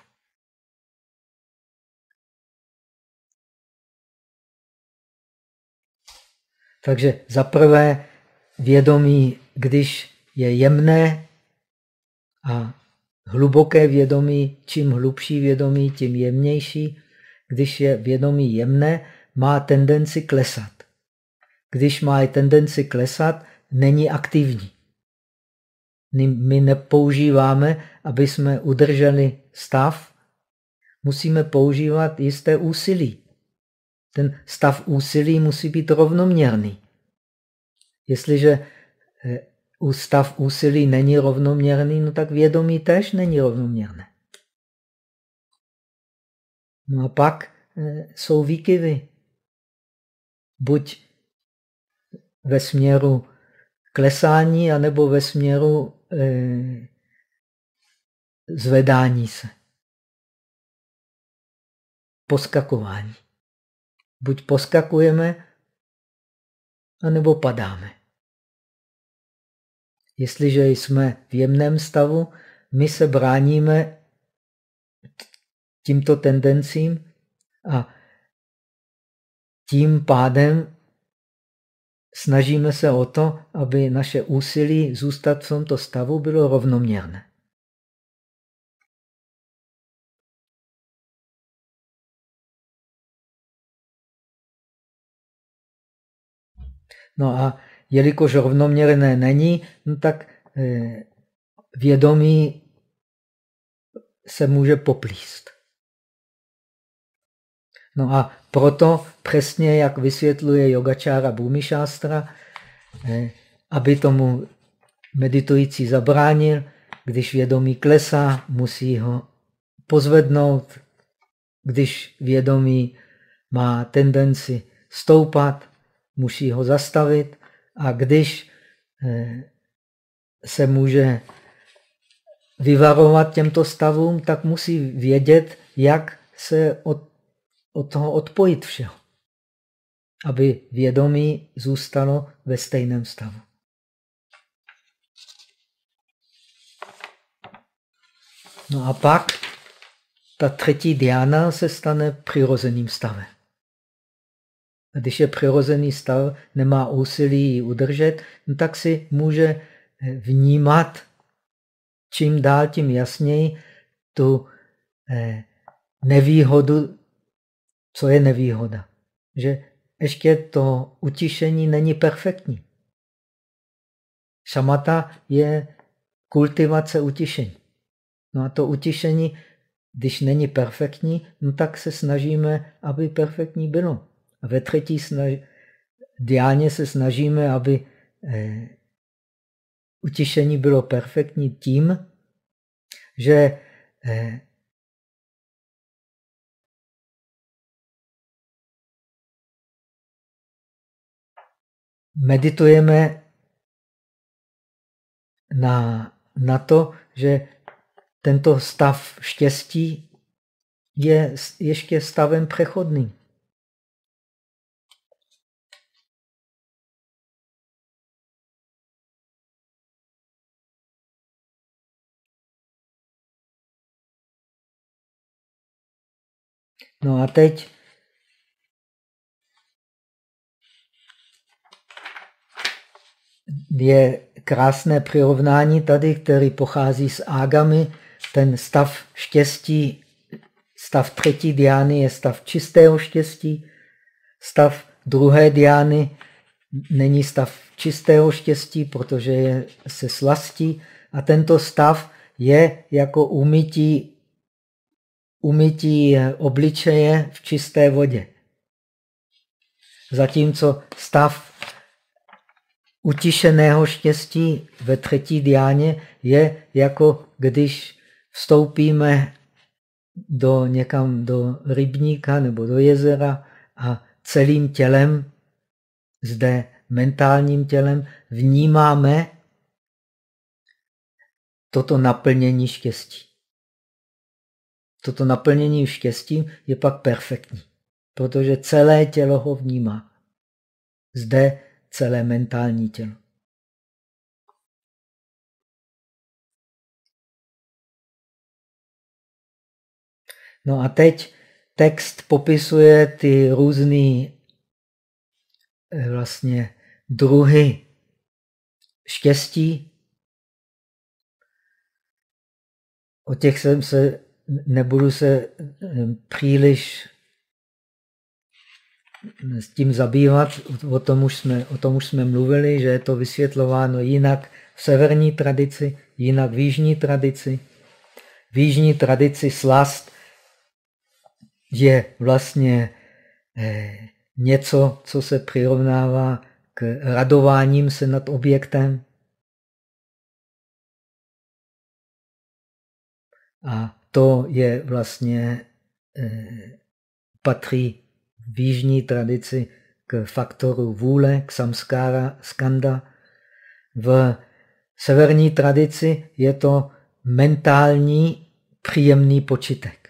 Takže za prvé vědomí, když je jemné a hluboké vědomí, čím hlubší vědomí, tím jemnější. Když je vědomí jemné, má tendenci klesat. Když má tendenci klesat, není aktivní. My nepoužíváme, aby jsme udrželi stav, musíme používat jisté úsilí. Ten stav úsilí musí být rovnoměrný. Jestliže eh, stav úsilí není rovnoměrný, no tak vědomí tež není rovnoměrné. No a pak eh, jsou výkyvy. Buď ve směru klesání, anebo ve směru eh, zvedání se. Poskakování. Buď poskakujeme, anebo padáme. Jestliže jsme v jemném stavu, my se bráníme tímto tendencím a tím pádem snažíme se o to, aby naše úsilí zůstat v tomto stavu bylo rovnoměrné. No a jelikož rovnoměrné není, no tak eh, vědomí se může poplíst. No a proto přesně, jak vysvětluje yogačára Bhumišástra, eh, aby tomu meditující zabránil, když vědomí klesá, musí ho pozvednout. Když vědomí má tendenci stoupat, musí ho zastavit. A když eh, se může vyvarovat těmto stavům, tak musí vědět, jak se od, od toho odpojit všeho, aby vědomí zůstalo ve stejném stavu. No a pak ta třetí diana se stane přirozeným stavem. Když je přirozený stav, nemá úsilí ji udržet, no tak si může vnímat čím dál tím jasněji tu eh, nevýhodu, co je nevýhoda. Že ještě to utišení není perfektní. Šamata je kultivace utišení. No a to utišení, když není perfektní, no tak se snažíme, aby perfektní bylo. A ve třetí snaž... diáně se snažíme, aby eh, utišení bylo perfektní tím, že eh, meditujeme na, na to, že tento stav štěstí je ještě stavem přechodným. No a teď je krásné přirovnání tady, který pochází z ágamy. Ten stav štěstí, stav třetí diány je stav čistého štěstí. Stav druhé diány není stav čistého štěstí, protože je se slastí. A tento stav je jako umytí, umytí obličeje v čisté vodě. Zatímco stav utišeného štěstí ve třetí diáně je jako když vstoupíme do někam do rybníka nebo do jezera a celým tělem, zde mentálním tělem, vnímáme toto naplnění štěstí. Toto naplnění štěstím je pak perfektní, protože celé tělo ho vnímá. Zde celé mentální tělo. No a teď text popisuje ty různé eh, vlastně druhy štěstí. O těch jsem se, nebudu se příliš s tím zabývat. O tom, už jsme, o tom už jsme mluvili, že je to vysvětlováno jinak v severní tradici, jinak v jižní tradici. V jižní tradici slast je vlastně eh, něco, co se přirovnává k radováním se nad objektem. A to je vlastně, eh, patří v jižní tradici k faktoru vůle, k samskára, skanda. V severní tradici je to mentální příjemný počitek.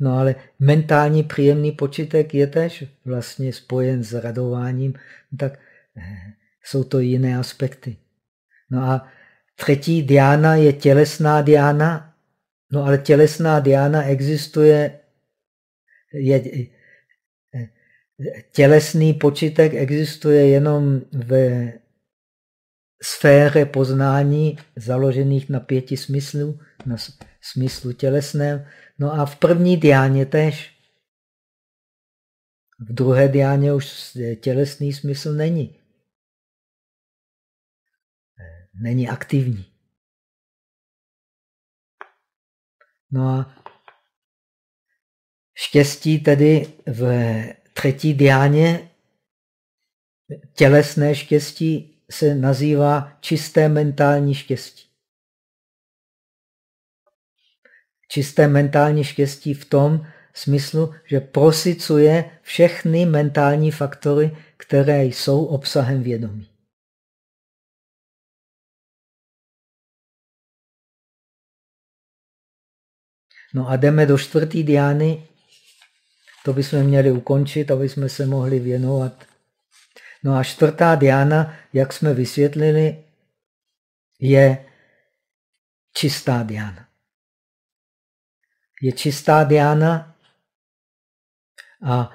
No ale mentální příjemný počitek je tež vlastně spojen s radováním, tak eh, jsou to jiné aspekty. No a třetí diána je tělesná diána, no ale tělesná diána existuje, je, tělesný počítek existuje jenom ve sféře poznání založených na pěti smyslu, na smyslu tělesném. No a v první diáně tež. V druhé diáně už tělesný smysl není. Není aktivní. No a štěstí tedy v třetí diáně tělesné štěstí se nazývá čisté mentální štěstí. Čisté mentální štěstí v tom smyslu, že prosicuje všechny mentální faktory, které jsou obsahem vědomí. No a jdeme do čtvrtý diány, to bychom měli ukončit, aby jsme se mohli věnovat. No a čtvrtá diána, jak jsme vysvětlili, je čistá diána. Je čistá diána a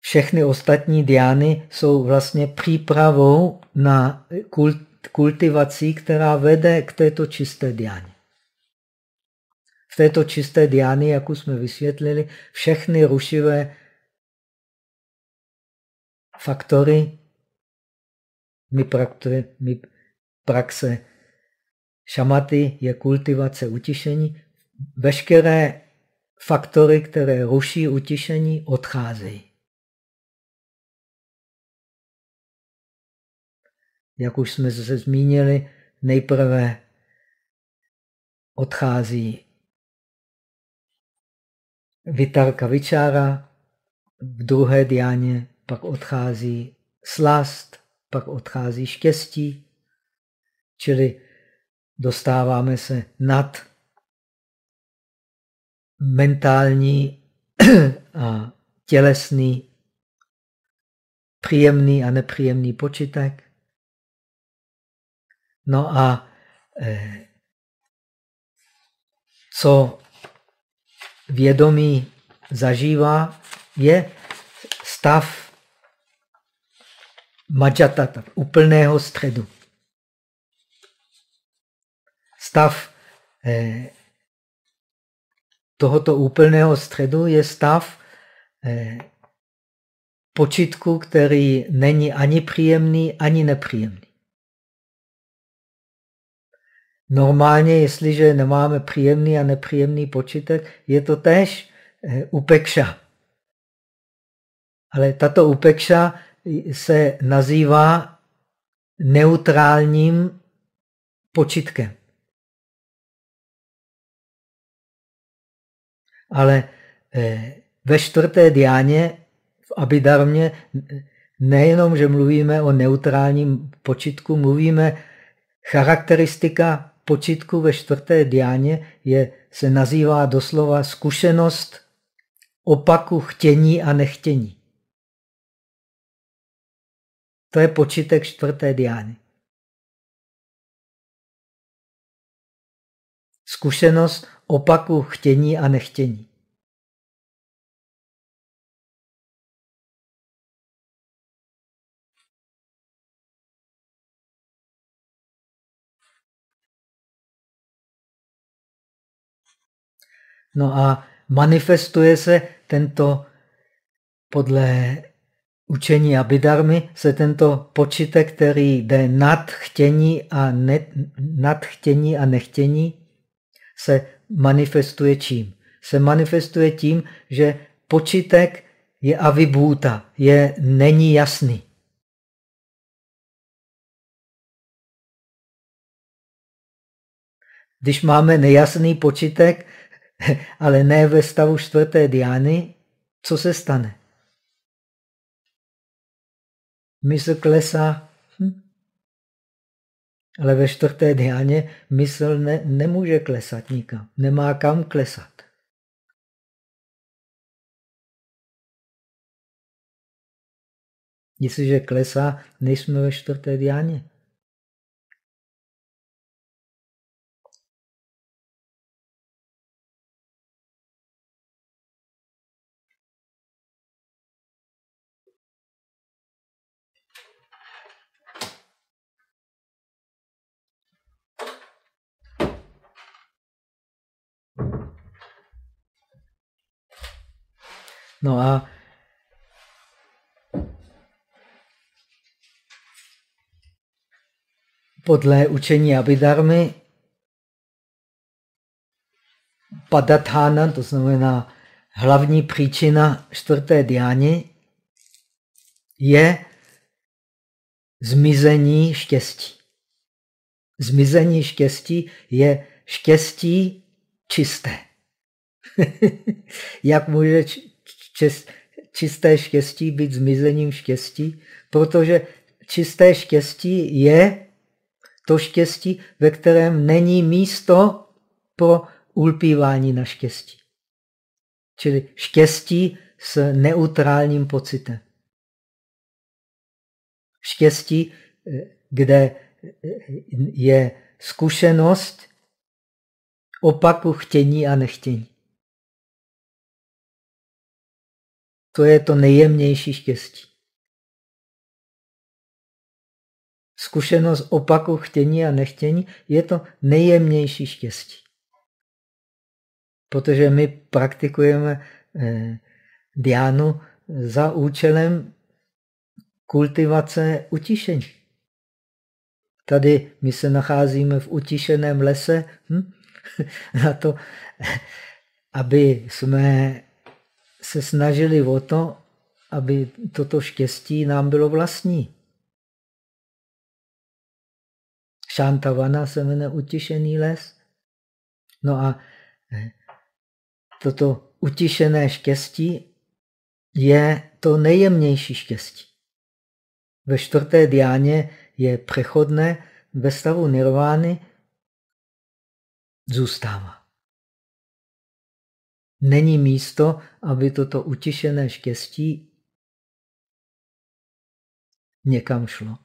všechny ostatní diány jsou vlastně přípravou na kultivaci, která vede k této čisté diáně. V této čisté diány, jak už jsme vysvětlili, všechny rušivé faktory my, praktuje, my praxe šamaty je kultivace utišení. Veškeré faktory, které ruší utišení, odcházejí. Jak už jsme se zmínili, nejprve odchází Vitarka Vičára, v druhé diáně pak odchází slast, pak odchází štěstí, čili dostáváme se nad mentální a tělesný, příjemný a nepříjemný počitek. No a eh, co vědomí zažívá, je stav majatata, úplného středu. Stav eh, tohoto úplného středu je stav eh, počitku, který není ani příjemný, ani nepříjemný. Normálně, jestliže nemáme příjemný a nepříjemný počitek, je to též eh, upekša. Ale tato upekša se nazývá neutrálním počitkem. Ale eh, ve čtvrté diáně v Abidarmě nejenom, že mluvíme o neutrálním počitku, mluvíme charakteristika počitku ve čtvrté diáně je, se nazývá doslova zkušenost opaku chtění a nechtění. To je počítek čtvrté diány. Zkušenost opaku chtění a nechtění. No a manifestuje se tento, podle učení Abhidharmy, se tento počítek, který jde nad chtění a, ne, nad chtění a nechtění, se manifestuje čím? Se manifestuje tím, že počítek je avibhuta, je, není jasný. Když máme nejasný počítek, ale ne ve stavu čtvrté diány, co se stane? Mysl klesá, hm? ale ve čtvrté diáně mysl ne, nemůže klesat nikam, nemá kam klesat. Jestliže klesá, nejsme ve čtvrté diáně. No a podle učení Abhidharmy padathana, to znamená hlavní příčina čtvrté diány, je zmizení štěstí. Zmizení štěstí je štěstí čisté. Jak může čisté štěstí být zmizením štěstí, protože čisté štěstí je to štěstí, ve kterém není místo pro ulpívání na štěstí. Čili štěstí s neutrálním pocitem. Štěstí, kde je zkušenost opaku chtění a nechtění. To je to nejjemnější štěstí. Zkušenost opaku chtění a nechtění je to nejjemnější štěstí. Protože my praktikujeme eh, diánu za účelem kultivace utišení. Tady my se nacházíme v utišeném lese hm? na to, aby jsme se snažili o to, aby toto štěstí nám bylo vlastní. Šantavana se jmenuje utišený les. No a eh, toto utišené štěstí je to nejjemnější štěstí. Ve čtvrté diáně je přechodné, ve stavu nirvány zůstává. Není místo, aby toto utišené štěstí někam šlo.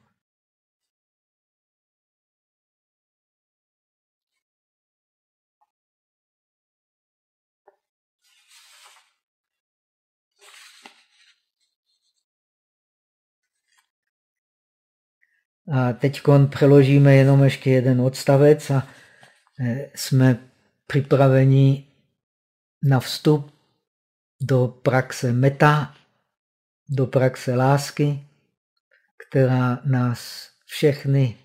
A teď přeložíme jenom ještě jeden odstavec a e, jsme připraveni na vstup do praxe meta, do praxe lásky, která nás všechny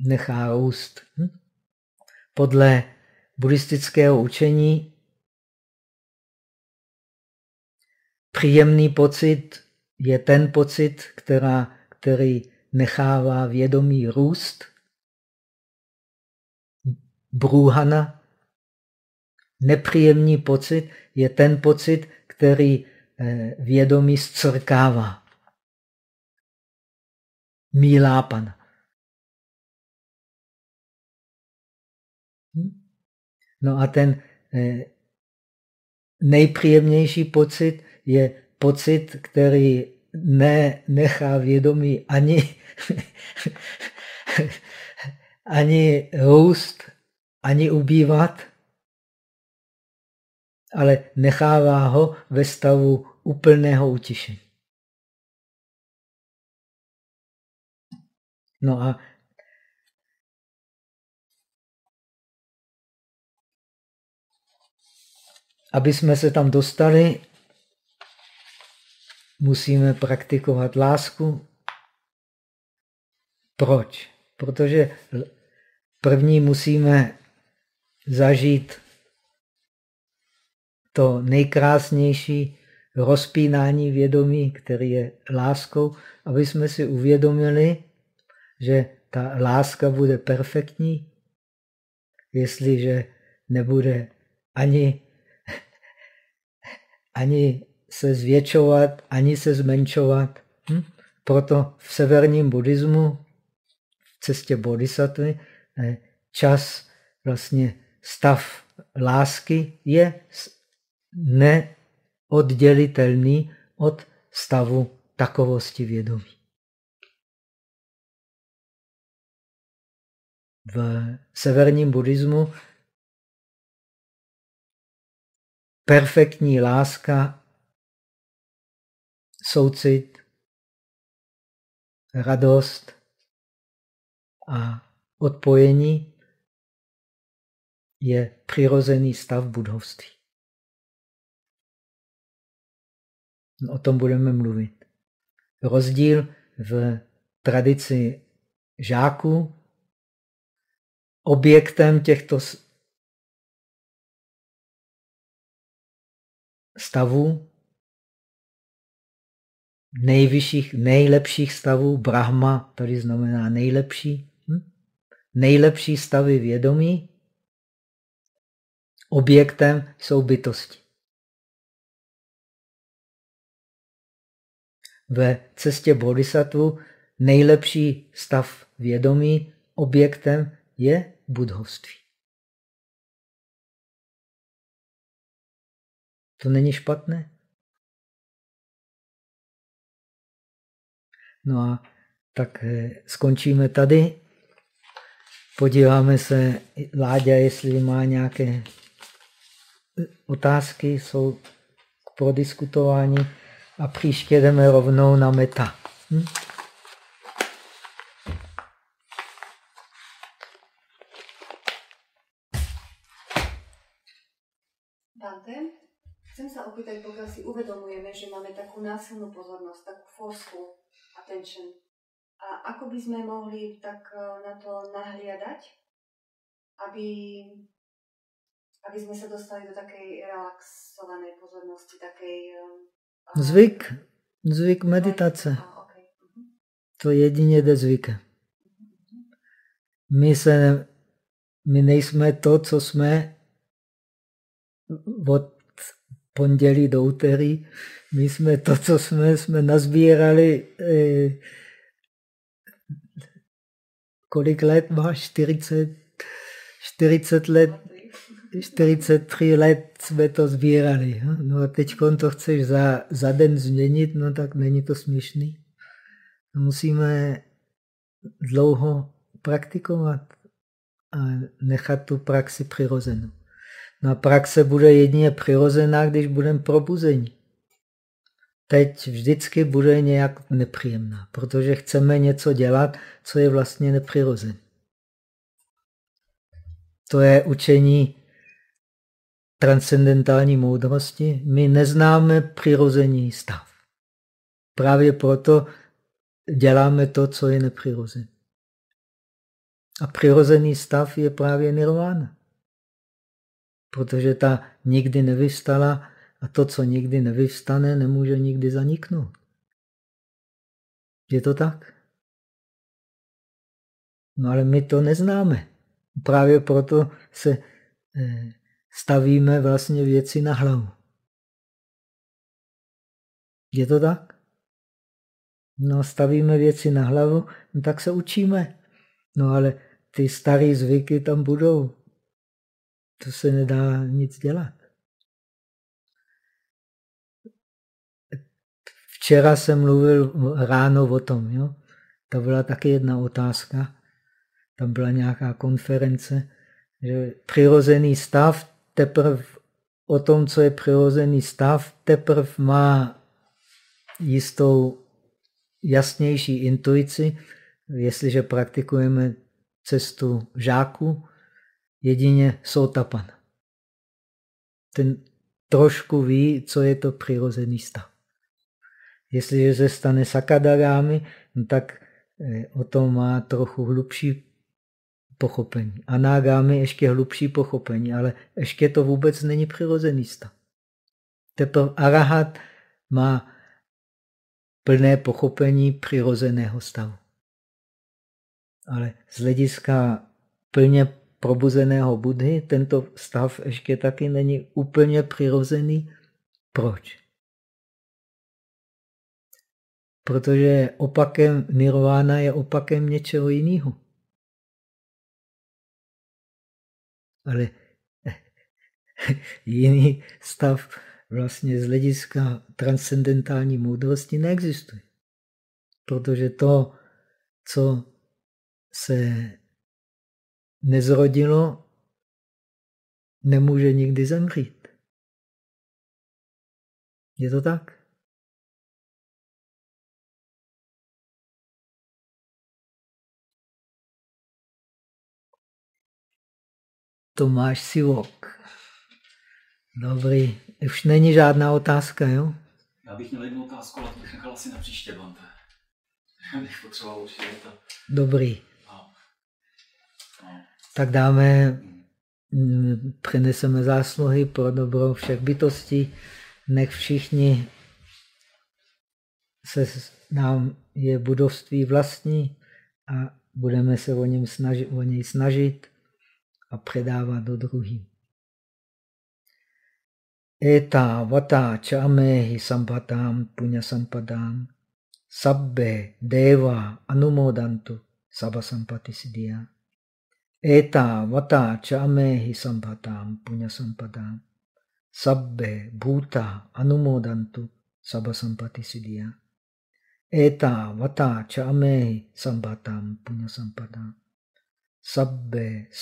nechá růst. Hm? Podle buddhistického učení příjemný pocit je ten pocit, která, který nechává vědomí růst. Brůhana, nepříjemný pocit, je ten pocit, který eh, vědomí zcrkává. Mílápan. Hm? No a ten eh, nejpříjemnější pocit je pocit, který ne, nechá vědomí ani, ani růst, ani ubývat, ale nechává ho ve stavu úplného utišení. No a aby jsme se tam dostali, musíme praktikovat lásku. Proč? Protože první musíme zažít to nejkrásnější rozpínání vědomí, který je láskou, aby jsme si uvědomili, že ta láska bude perfektní, jestliže nebude ani, ani se zvětšovat, ani se zmenšovat. Hm? Proto v severním buddhismu, v cestě bodhisattvy, eh, čas, vlastně stav lásky je neoddělitelný od stavu takovosti vědomí. V severním buddhismu perfektní láska soucit, radost a odpojení je přirozený stav budovství. O tom budeme mluvit. Rozdíl v tradici žáků, objektem těchto stavů nejvyšších, nejlepších stavů, Brahma tady znamená nejlepší, hm? nejlepší stavy vědomí, objektem jsou bytosti. Ve cestě bodhisattva nejlepší stav vědomí, objektem je budhovství. To není špatné? No a tak eh, skončíme tady. Podíváme se, Láďa, jestli má nějaké otázky, jsou k prodiskutování a příště jdeme rovnou na meta. Hm? Chcem sa opýtať, pokiaľ si uvedomujeme, že máme takú násilnú pozornosť, takú forceful attention, a ako by sme mohli tak e, na to nahliadať, aby, aby sme sa dostali do takej relaxovanej pozornosti, takej... Zvyk, zvyk meditace. To jedině jde zvykem. My se my nejsme to, co jsme od pondělí do úterý. My jsme to, co jsme, jsme nazbírali. Eh, kolik let máš? 40, 40 let, 43 let jsme to sbírali. No a teď to chceš za, za den změnit, no tak není to směšný. Musíme dlouho praktikovat a nechat tu praxi přirozenou. No a praxe bude jedině přirozená, když budeme probuzení. Teď vždycky bude nějak nepříjemná, protože chceme něco dělat, co je vlastně nepřirozené. To je učení transcendentální moudrosti. My neznáme přirozený stav. Právě proto děláme to, co je nepřirozené. A přirozený stav je právě nirvana. Protože ta nikdy nevystala a to, co nikdy nevystane, nemůže nikdy zaniknout. Je to tak? No ale my to neznáme. Právě proto se eh, stavíme vlastně věci na hlavu. Je to tak? No, stavíme věci na hlavu, no tak se učíme. No ale ty staré zvyky tam budou. To se nedá nic dělat. Včera jsem mluvil ráno o tom. Jo? To byla taky jedna otázka. Tam byla nějaká konference, že přirozený stav teprve o tom, co je přirozený stav, teprve má jistou jasnější intuici, jestliže praktikujeme cestu žáku, jedině sotapan. Ten trošku ví, co je to přirozený stav. Jestliže se stane sakadarámi, no tak eh, o tom má trochu hlubší pochopení. Anágámy ještě hlubší pochopení, ale ještě to vůbec není přirozený stav. Teprve arahat má plné pochopení přirozeného stavu. Ale z hlediska plně probuzeného Budhy tento stav ještě taky není úplně přirozený. Proč? Protože opakem nirvána je opakem něčeho jiného. Ale jiný stav vlastně z hlediska transcendentální moudrosti neexistuje. Protože to, co se nezrodilo, nemůže nikdy zemřít. Je to tak? Tomáš Sivok. Dobrý. Už není žádná otázka, jo? Já bych měl jednu otázku, ale to bych nechal asi na příště, Bante. Já bych potřeboval určitě to. Dobrý. No. No. Tak dáme, přineseme zásluhy pro dobro všech bytostí. Nech všichni se nám je budovství vlastní a budeme se o, něm snažit, o něj snažit a předávat do druhým. Eta vata chamehi sampatam punya sampadam sabbe deva anumodantu sabha sampati siddhya. Eta vata chamehi sampatam punya sampadam sabbe bhuta anumodantu sabha sampati siddhya. Eta vata chamehi sampatam punya sampadam sabbe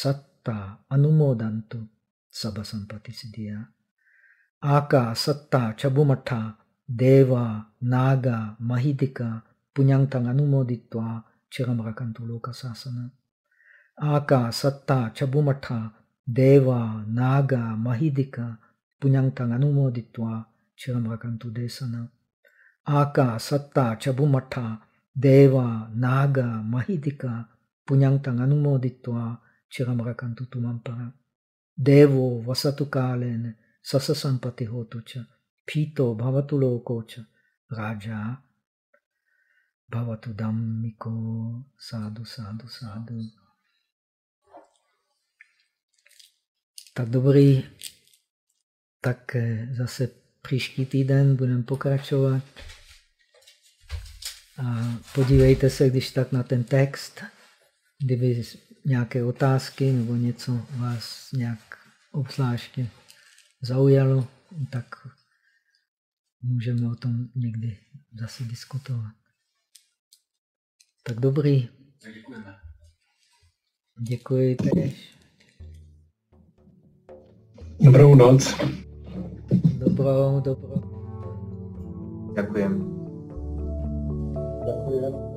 सत्ता अनुमोदंतु सब संपत्ति से आका, सत्ता छबुमठा देवा, नाग, महिदिका पुण्यंतंग अनुमोदित्वा चिरम रकंतु लोक आका, सत्ता छबुमठा देवा, नाग, महिदिक पुण्यंतंग अनुमोदित्वा चिरम रकंतु देशन आका, सत्ता छबुमठा देवा, नाग, महिदिक पुण्यंग अनुमोदित्वा rakantu tumampara. Devo vasatu kalene sasa sampati hotucha. Pito bhavatu. Raja bhavatu dhammiko. Sadu, sadu, sadu. Tak dobrý. Tak eh, zase příští týden budeme pokračovat. A podívejte se, když tak na ten text, kdyby nějaké otázky nebo něco vás nějak obzvláště zaujalo, tak můžeme o tom někdy zase diskutovat. Tak dobrý. Tak děkujeme. Děkuji tež. Dobrou noc. Dobrou, dobrou. Ďakujem. Ďakujem.